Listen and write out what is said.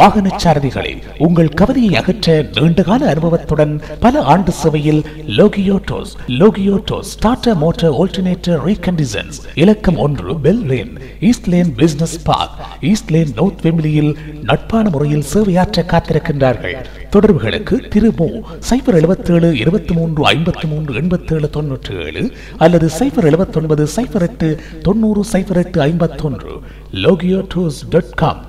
வாகன சாரதிகளை உங்கள் கவலையை அகற்ற நீண்டகால அனுபவத்துடன் பல ஆண்டு சேவையில் லோகியோட்டோஸ் லோகியோட்டோஸ் டாடா மோட்டார் ஆல்டர்னேட்டர் ரீகண்டிசன்ஸ் இலக்கம் ஒன்று Bell Lane East Lane business park East Lane North வெம்பிலியில் நட்பான முறையில் சேவையாற்ற காத்திருக்கின்றார்கள். தொடர்புகளுக்கு திருமோ சைபர் எழுபத்தேழு இருபத்தி மூன்று ஐம்பத்தி மூன்று எண்பத்தேழு தொன்னூற்றி ஏழு அல்லது சைபர் எழுபத்தொன்பது சைபர் எட்டு தொண்ணூறு சைபர் எட்டு ஐம்பத்தொன்று லோகியோட்டோஸ் டாட் காம்.